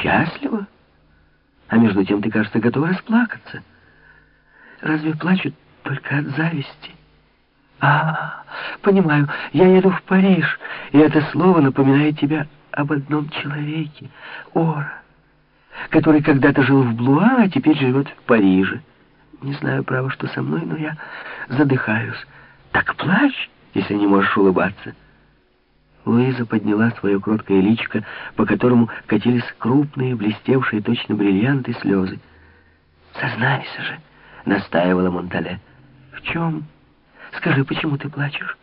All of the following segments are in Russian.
счастлива. А между тем ты, кажется, готова расплакаться. Разве плачут только от зависти? А, понимаю, я еду в Париж, и это слово напоминает тебя об одном человеке, Ора, который когда-то жил в Блуа, а теперь живет в Париже. Не знаю, право, что со мной, но я задыхаюсь. Так плачь, если не можешь улыбаться. Луиза подняла свое кроткое личико, по которому катились крупные, блестевшие точно бриллианты слезы. «Сознайся же!» — настаивала Монтале. «В чем? Скажи, почему ты плачешь?»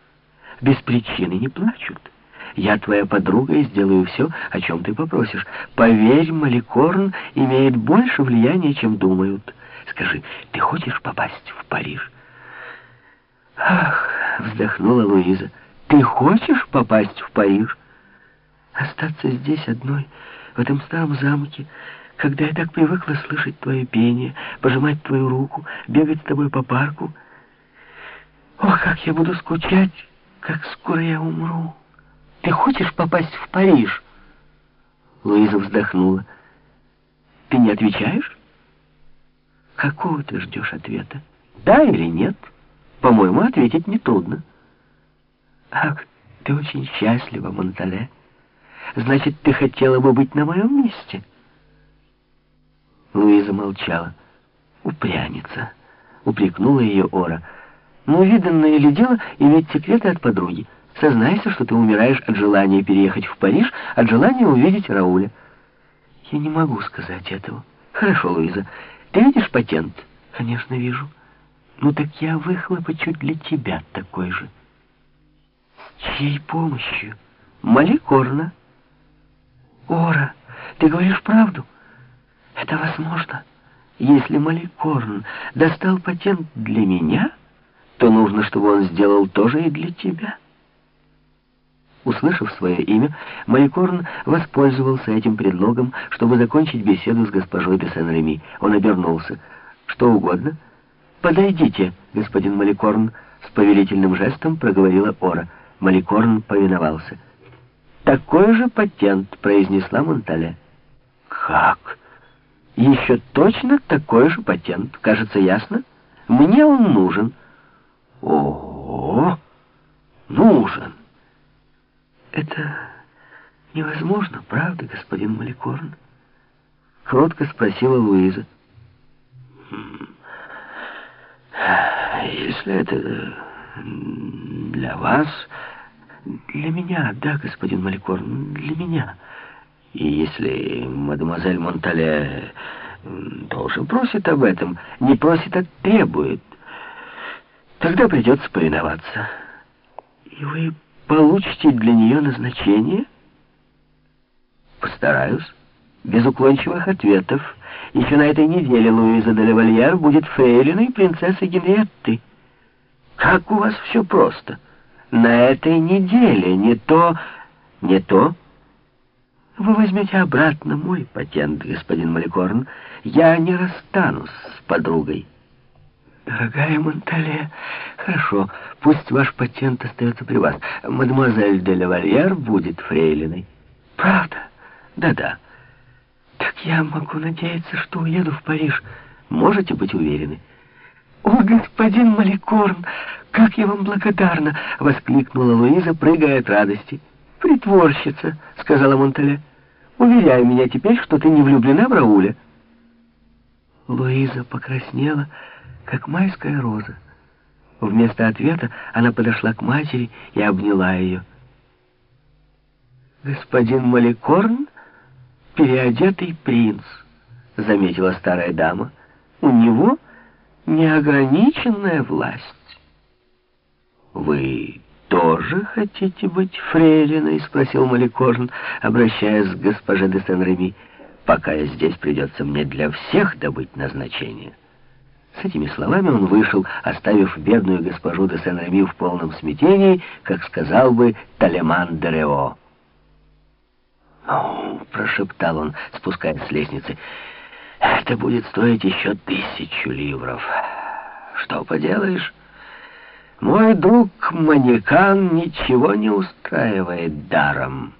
«Без причины не плачут. Я твоя подруга и сделаю все, о чем ты попросишь. Поверь, Маликорн имеет больше влияния, чем думают. Скажи, ты хочешь попасть в Париж?» «Ах!» — вздохнула Луиза. Ты хочешь попасть в Париж? Остаться здесь одной, в этом старом замке, когда я так привыкла слышать твое пение, пожимать твою руку, бегать с тобой по парку. Ох, как я буду скучать, как скоро я умру. Ты хочешь попасть в Париж? Луиза вздохнула. Ты не отвечаешь? Какого ты ждешь ответа? Да или нет? По-моему, ответить нетрудно. Ах, ты очень счастлива, Монтале. Значит, ты хотела бы быть на моем месте? Луиза молчала. Упрямится. Упрекнула ее Ора. Ну, виданное ли дело иметь секреты от подруги? Сознайся, что ты умираешь от желания переехать в Париж, от желания увидеть Рауля. Я не могу сказать этого. Хорошо, Луиза. Ты видишь патент? Конечно, вижу. Ну так я выхлопочу для тебя такой же. Чьей помощью? Маликорна. Ора, ты говоришь правду? Это возможно. Если Маликорн достал патент для меня, то нужно, чтобы он сделал тоже и для тебя. Услышав свое имя, Маликорн воспользовался этим предлогом, чтобы закончить беседу с госпожой де Сен-Реми. Он обернулся. «Что угодно?» «Подойдите, господин Маликорн», — с повелительным жестом проговорила Ора. Маликорн повиновался. «Такой же патент», — произнесла Монтале. «Как? Еще точно такой же патент. Кажется, ясно? Мне он нужен». «Ого! Нужен!» «Это невозможно, правда, господин Маликорн?» Кротко спросила Луиза. «Хм. «Если это для вас...» «Для меня, да, господин Маликорн, для меня. И если мадемуазель Монтале тоже просит об этом, не просит, а требует, тогда придется повиноваться. И вы получите для нее назначение?» «Постараюсь. Без уклончивых ответов. Еще на этой неделе Луиза де Левальяр будет фрейлиной принцессы Генриетты. Как у вас все просто!» на этой неделе. Не то, не то. Вы возьмете обратно мой патент, господин Маликорн. Я не расстанусь с подругой. Дорогая Монтале, хорошо, пусть ваш патент остается при вас. Мадемуазель де Лавальер будет фрейлиной. Правда? Да-да. Так я могу надеяться, что уеду в Париж. Можете быть уверены? «О, господин Маликорн, как я вам благодарна!» — воскликнула Луиза, прыгая от радости. «Притворщица», — сказала Монтале. «Уверяй меня теперь, что ты не влюблена в Рауля». Луиза покраснела, как майская роза. Вместо ответа она подошла к матери и обняла ее. «Господин Маликорн — переодетый принц», — заметила старая дама. «У него...» неограниченная власть. «Вы тоже хотите быть фрейлиной?» — спросил Маликорн, обращаясь к госпоже де Сен-Реми. «Пока я здесь, придется мне для всех добыть назначение». С этими словами он вышел, оставив бедную госпожу де Сен-Реми в полном смятении, как сказал бы Талеман де Рео. «Ну», — прошептал он, спускаясь с лестницы, — это будет стоить еще тысячу ливров. Что поделаешь? Мой друг Манекан ничего не устраивает даром.